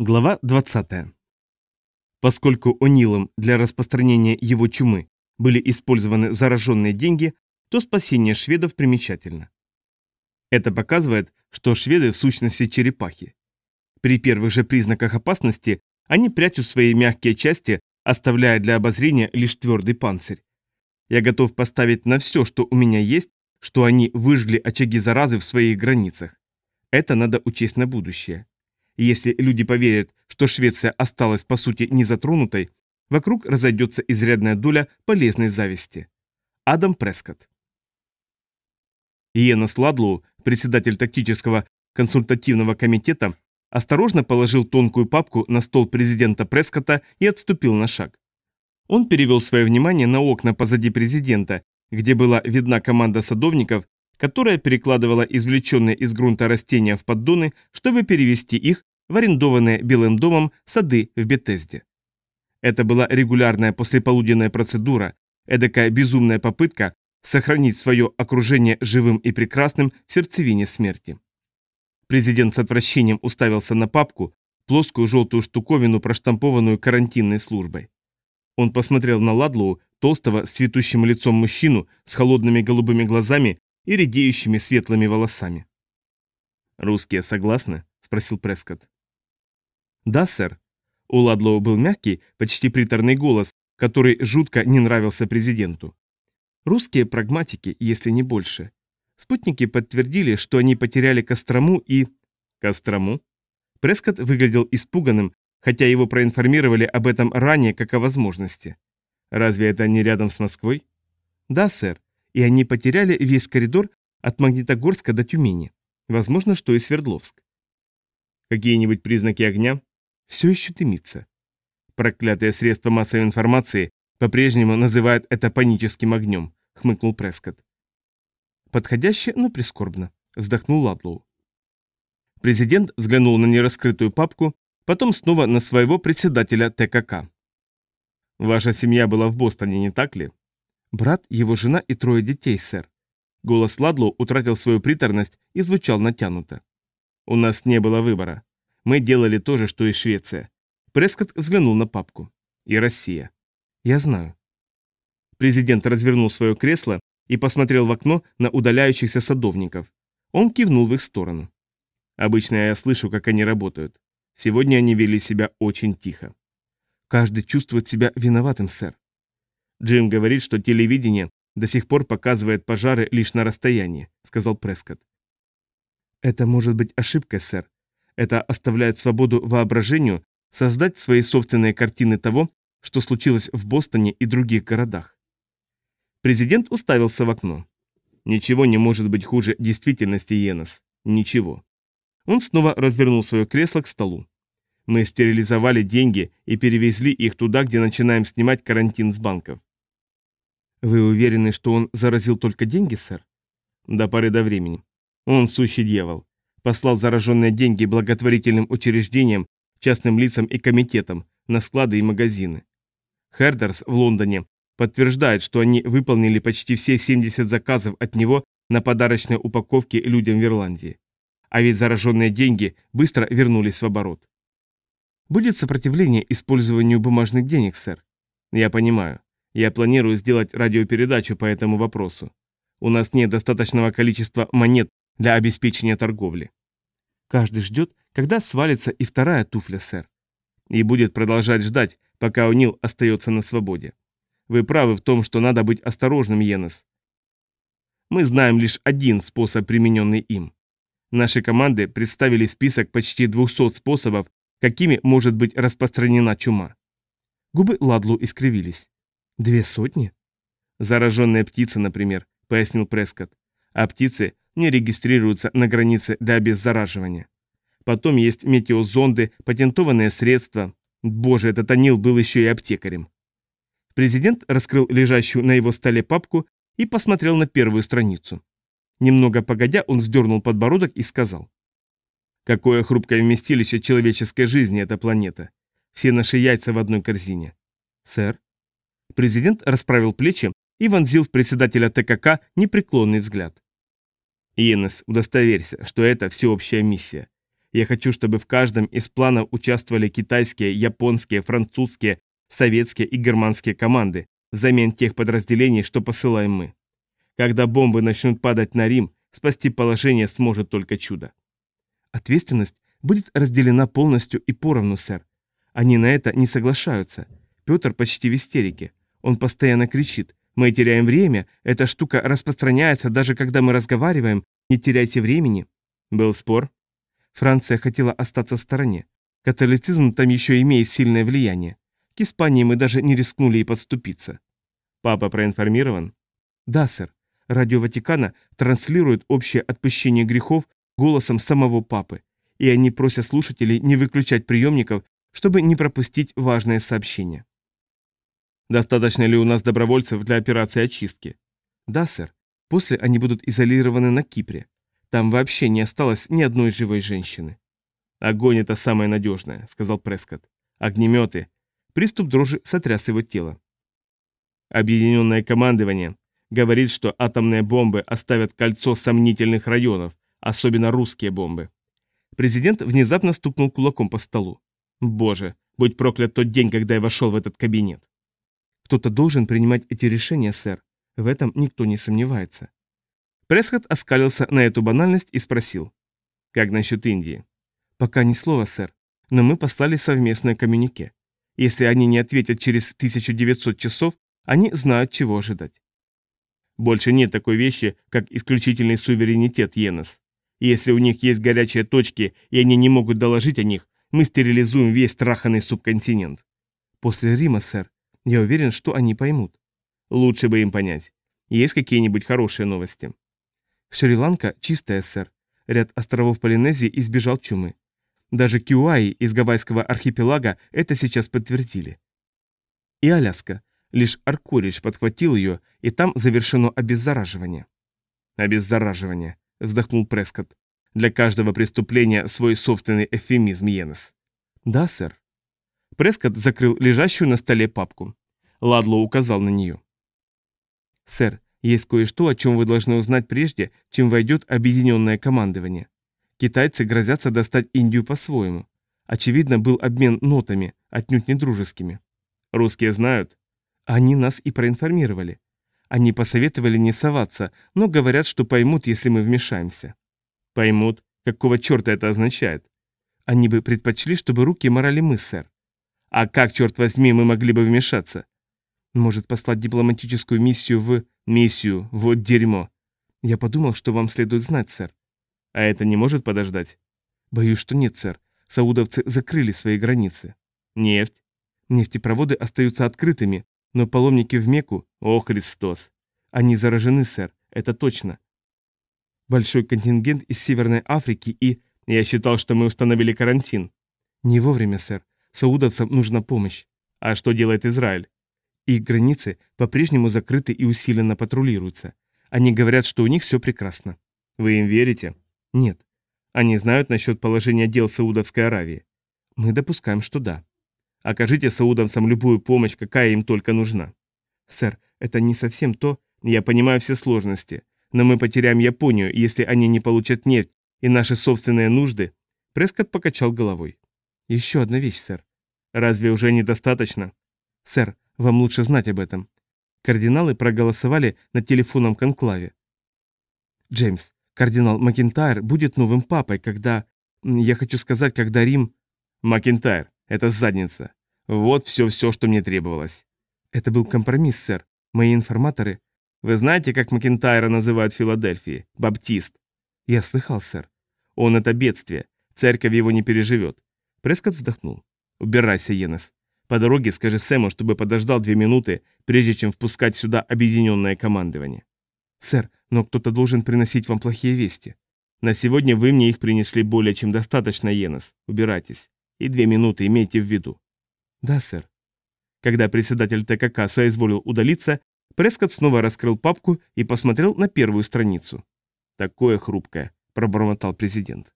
Глава 20. Поскольку О'Нилом для распространения его чумы были использованы зараженные деньги, то спасение шведов примечательно. Это показывает, что шведы в сущности черепахи. При первых же признаках опасности они прячут свои мягкие части, оставляя для обозрения лишь твердый панцирь. Я готов поставить на все, что у меня есть, что они выжгли очаги заразы в своих границах. Это надо учесть на будущее. Если люди поверят, что Швеция осталась по сути незатронутой, вокруг разойдется изрядная доля полезной зависти. Адам Прескотт Иена Сладлоу, председатель тактического консультативного комитета, осторожно положил тонкую папку на стол президента Прескотта и отступил на шаг. Он перевел свое внимание на окна позади президента, где была видна команда садовников, которая перекладывала извлеченные из грунта растения в поддоны, чтобы перевести их в арендованные Белым домом сады в Бетезде. Это была регулярная послеполуденная процедура, эдакая безумная попытка сохранить свое окружение живым и прекрасным в сердцевине смерти. Президент с отвращением уставился на папку, плоскую желтую штуковину, проштампованную карантинной службой. Он посмотрел на Ладлоу, толстого, с цветущим лицом мужчину, с холодными голубыми глазами и редеющими светлыми волосами. «Русские согласны?» – спросил Прескотт. «Да, сэр». У Ладлоу был мягкий, почти приторный голос, который жутко не нравился президенту. Русские прагматики, если не больше. Спутники подтвердили, что они потеряли Кострому и... Кострому? Прескотт выглядел испуганным, хотя его проинформировали об этом ранее, как о возможности. Разве это не рядом с Москвой? Да, сэр. И они потеряли весь коридор от Магнитогорска до Тюмени. Возможно, что и Свердловск. Какие-нибудь признаки огня? Все еще дымится. Проклятое средство массовой информации по-прежнему называют это паническим огнем, хмыкнул Прескотт. Подходяще, но прискорбно, вздохнул Ладлоу. Президент взглянул на нераскрытую папку, потом снова на своего председателя ТКК. «Ваша семья была в Бостоне, не так ли?» «Брат, его жена и трое детей, сэр». Голос Ладлоу утратил свою приторность и звучал натянуто. «У нас не было выбора. Мы делали то же, что и Швеция». Прескотт взглянул на папку. «И Россия». «Я знаю». Президент развернул свое кресло и посмотрел в окно на удаляющихся садовников. Он кивнул в их сторону. Обычно я слышу, как они работают. Сегодня они вели себя очень тихо. Каждый чувствует себя виноватым, сэр. Джим говорит, что телевидение до сих пор показывает пожары лишь на расстоянии, сказал Прескотт. Это может быть ошибкой, сэр. Это оставляет свободу воображению создать свои собственные картины того, что случилось в Бостоне и других городах. Президент уставился в окно. Ничего не может быть хуже действительности, Йенос. Ничего. Он снова развернул свое кресло к столу. Мы стерилизовали деньги и перевезли их туда, где начинаем снимать карантин с банков. Вы уверены, что он заразил только деньги, сэр? До поры до времени. Он сущий дьявол. Послал зараженные деньги благотворительным учреждениям, частным лицам и комитетам, на склады и магазины. Хердерс в Лондоне подтверждает, что они выполнили почти все 70 заказов от него на подарочные упаковки людям в Ирландии. А ведь зараженные деньги быстро вернулись в оборот. Будет сопротивление использованию бумажных денег, сэр? Я понимаю. Я планирую сделать радиопередачу по этому вопросу. У нас нет достаточного количества монет для обеспечения торговли. Каждый ждет, когда свалится и вторая туфля, сэр. И будет продолжать ждать, пока Унил остается на свободе. Вы правы в том, что надо быть осторожным, Йеннес. Мы знаем лишь один способ, примененный им. Наши команды представили список почти 200 способов, какими может быть распространена чума. Губы Ладлу искривились. Две сотни? Зараженные птицы, например, пояснил Прескотт. А птицы не регистрируются на границе для обеззараживания. Потом есть метеозонды, патентованные средства. Боже, этот Анил был еще и аптекарем. Президент раскрыл лежащую на его столе папку и посмотрел на первую страницу. Немного погодя, он сдернул подбородок и сказал. «Какое хрупкое вместилище человеческой жизни эта планета. Все наши яйца в одной корзине». «Сэр?» Президент расправил плечи и вонзил в председателя ТКК непреклонный взгляд. «Иенес, удостоверься, что это всеобщая миссия. Я хочу, чтобы в каждом из планов участвовали китайские, японские, французские, советские и германские команды, взамен тех подразделений, что посылаем мы. Когда бомбы начнут падать на Рим, спасти положение сможет только чудо. Ответственность будет разделена полностью и поровну, сэр. Они на это не соглашаются. Петр почти в истерике. Он постоянно кричит. Мы теряем время, эта штука распространяется, даже когда мы разговариваем, не теряйте времени. Был спор. Франция хотела остаться в стороне. Католицизм там еще имеет сильное влияние. К Испании мы даже не рискнули и подступиться. Папа проинформирован? Да, сэр. Радио Ватикана транслирует общее отпущение грехов голосом самого папы, и они просят слушателей не выключать приемников, чтобы не пропустить важное сообщение. Достаточно ли у нас добровольцев для операции очистки? Да, сэр. После они будут изолированы на Кипре. Там вообще не осталось ни одной живой женщины. Огонь это самое надежное, сказал Прескотт. Огнеметы. Приступ дрожи сотряс его тело. Объединенное командование говорит, что атомные бомбы оставят кольцо сомнительных районов, особенно русские бомбы. Президент внезапно стукнул кулаком по столу. Боже, будь проклят тот день, когда я вошел в этот кабинет. Кто-то должен принимать эти решения, сэр. В этом никто не сомневается. Пресхот оскалился на эту банальность и спросил. Как насчет Индии? Пока ни слова, сэр. Но мы послали совместное коммюнике. Если они не ответят через 1900 часов, они знают, чего ожидать. Больше нет такой вещи, как исключительный суверенитет Йенес. Если у них есть горячие точки, и они не могут доложить о них, мы стерилизуем весь траханный субконтинент. После Рима, сэр, я уверен, что они поймут. Лучше бы им понять. Есть какие-нибудь хорошие новости? Шри-Ланка чистая, сэр. Ряд островов Полинезии избежал чумы. Даже Киуаи из Гавайского архипелага это сейчас подтвердили. И Аляска. Лишь Аркорич подхватил ее, и там завершено обеззараживание. Обеззараживание, вздохнул Прескотт. Для каждого преступления свой собственный эвфемизм Йеннес. Да, сэр. Прескотт закрыл лежащую на столе папку. Ладло указал на нее. «Сэр, есть кое-что, о чем вы должны узнать прежде, чем войдет объединенное командование. Китайцы грозятся достать Индию по-своему. Очевидно, был обмен нотами, отнюдь не дружескими. Русские знают. Они нас и проинформировали. Они посоветовали не соваться, но говорят, что поймут, если мы вмешаемся. Поймут? Какого черта это означает? Они бы предпочли, чтобы руки морали мы, сэр. А как, черт возьми, мы могли бы вмешаться? Может, послать дипломатическую миссию в... Миссию, вот дерьмо. Я подумал, что вам следует знать, сэр. А это не может подождать? Боюсь, что нет, сэр. Саудовцы закрыли свои границы. Нефть? Нефтепроводы остаются открытыми, но паломники в Мекку... О, Христос! Они заражены, сэр, это точно. Большой контингент из Северной Африки и... Я считал, что мы установили карантин. Не вовремя, сэр. Саудовцам нужна помощь. А что делает Израиль? Их границы по-прежнему закрыты и усиленно патрулируются. Они говорят, что у них все прекрасно. Вы им верите? Нет. Они знают насчет положения дел Саудовской Аравии. Мы допускаем, что да. Окажите саудовцам любую помощь, какая им только нужна. Сэр, это не совсем то, я понимаю все сложности, но мы потеряем Японию, если они не получат нефть и наши собственные нужды. Прескотт покачал головой. Еще одна вещь, сэр. Разве уже недостаточно? Сэр, вам лучше знать об этом. Кардиналы проголосовали на телефонном конклаве. Джеймс, кардинал Макентайр будет новым папой, когда... Я хочу сказать, когда Рим... Макентайр, это задница. Вот все-все, что мне требовалось. Это был компромисс, сэр. Мои информаторы... Вы знаете, как Макентайра называют в Филадельфии? Баптист. Я слыхал, сэр. Он это бедствие. Церковь его не переживет. Прескотт вздохнул. «Убирайся, Йеннес. По дороге скажи Сэму, чтобы подождал две минуты, прежде чем впускать сюда объединенное командование». «Сэр, но кто-то должен приносить вам плохие вести». «На сегодня вы мне их принесли более чем достаточно, Йеннес. Убирайтесь. И две минуты имейте в виду». «Да, сэр». Когда председатель ТКК соизволил удалиться, Прескотт снова раскрыл папку и посмотрел на первую страницу. «Такое хрупкое», – пробормотал президент.